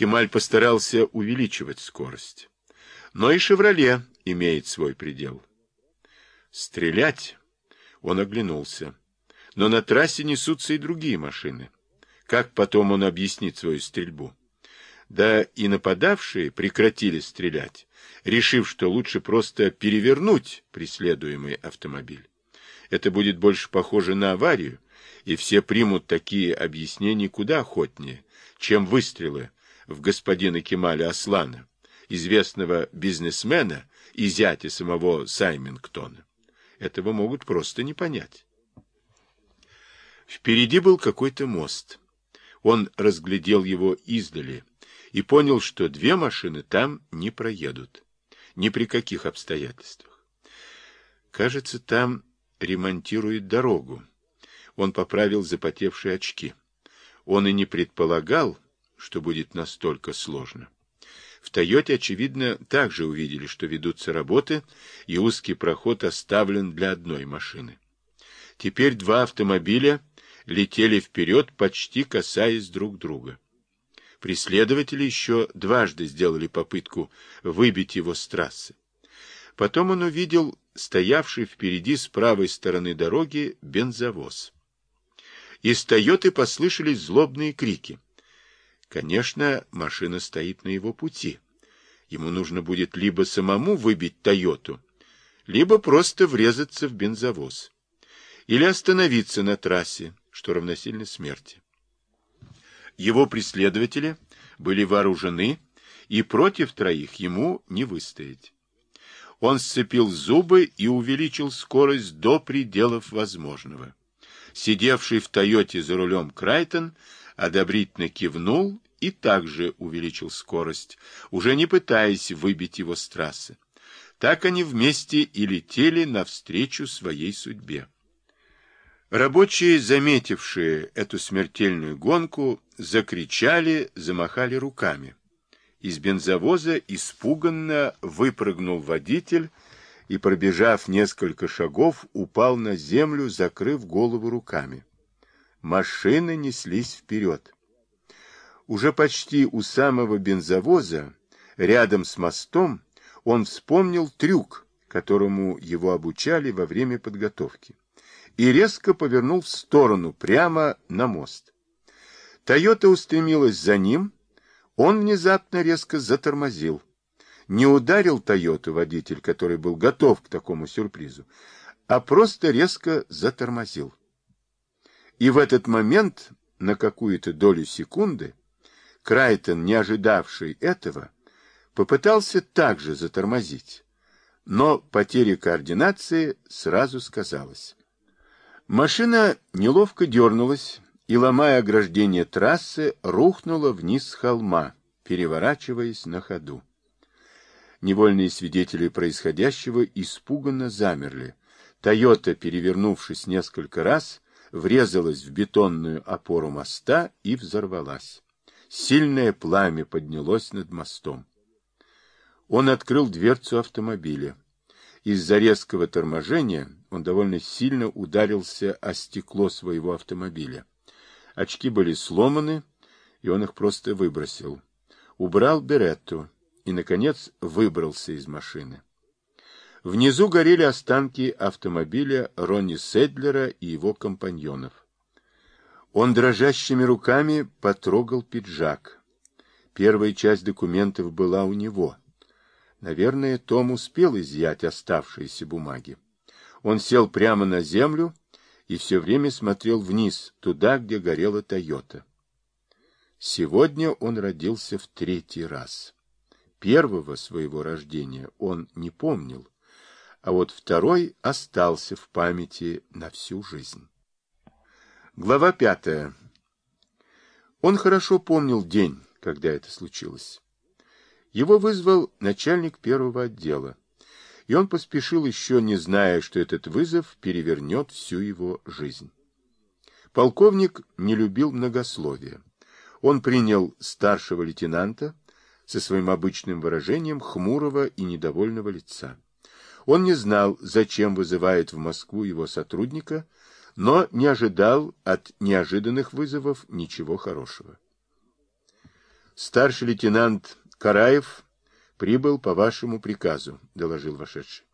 Кемаль постарался увеличивать скорость. Но и «Шевроле» имеет свой предел. Стрелять? Он оглянулся. Но на трассе несутся и другие машины. Как потом он объяснит свою стрельбу? Да и нападавшие прекратили стрелять, решив, что лучше просто перевернуть преследуемый автомобиль. Это будет больше похоже на аварию, и все примут такие объяснения куда охотнее, чем выстрелы в господина Кемаля Аслана, известного бизнесмена и зятя самого Саймингтона. Этого могут просто не понять. Впереди был какой-то мост. Он разглядел его издали и понял, что две машины там не проедут. Ни при каких обстоятельствах. Кажется, там ремонтируют дорогу. Он поправил запотевшие очки. Он и не предполагал, что будет настолько сложно. В «Тойоте», очевидно, также увидели, что ведутся работы, и узкий проход оставлен для одной машины. Теперь два автомобиля летели вперед, почти касаясь друг друга. Преследователи еще дважды сделали попытку выбить его с трассы. Потом он увидел стоявший впереди с правой стороны дороги бензовоз. Из «Тойоты» послышались злобные крики. Конечно, машина стоит на его пути. Ему нужно будет либо самому выбить «Тойоту», либо просто врезаться в бензовоз. Или остановиться на трассе, что равносильно смерти. Его преследователи были вооружены, и против троих ему не выстоять. Он сцепил зубы и увеличил скорость до пределов возможного. Сидевший в «Тойоте» за рулем Крайтон одобрительно кивнул и также увеличил скорость, уже не пытаясь выбить его с трассы. Так они вместе и летели навстречу своей судьбе. Рабочие, заметившие эту смертельную гонку, закричали, замахали руками. Из бензовоза испуганно выпрыгнул водитель и, пробежав несколько шагов, упал на землю, закрыв голову руками. Машины неслись вперед. Уже почти у самого бензовоза, рядом с мостом, он вспомнил трюк, которому его обучали во время подготовки, и резко повернул в сторону, прямо на мост. Тойота устремилась за ним, он внезапно резко затормозил. Не ударил Тойоту водитель, который был готов к такому сюрпризу, а просто резко затормозил. И в этот момент, на какую-то долю секунды, Крайтон, не ожидавший этого, попытался также затормозить, но потеря координации сразу сказалась. Машина неловко дернулась и, ломая ограждение трассы, рухнула вниз с холма, переворачиваясь на ходу. Невольные свидетели происходящего испуганно замерли. Тойота, перевернувшись несколько раз, врезалась в бетонную опору моста и взорвалась. Сильное пламя поднялось над мостом. Он открыл дверцу автомобиля. Из-за резкого торможения он довольно сильно ударился о стекло своего автомобиля. Очки были сломаны, и он их просто выбросил. Убрал беретту и, наконец, выбрался из машины. Внизу горели останки автомобиля Ронни Седлера и его компаньонов. Он дрожащими руками потрогал пиджак. Первая часть документов была у него. Наверное, Том успел изъять оставшиеся бумаги. Он сел прямо на землю и все время смотрел вниз, туда, где горела Тойота. Сегодня он родился в третий раз. Первого своего рождения он не помнил а вот второй остался в памяти на всю жизнь. Глава пятая. Он хорошо помнил день, когда это случилось. Его вызвал начальник первого отдела, и он поспешил еще, не зная, что этот вызов перевернет всю его жизнь. Полковник не любил многословия. Он принял старшего лейтенанта со своим обычным выражением хмурого и недовольного лица. Он не знал, зачем вызывает в Москву его сотрудника, но не ожидал от неожиданных вызовов ничего хорошего. Старший лейтенант Караев прибыл по вашему приказу, доложил вошедший.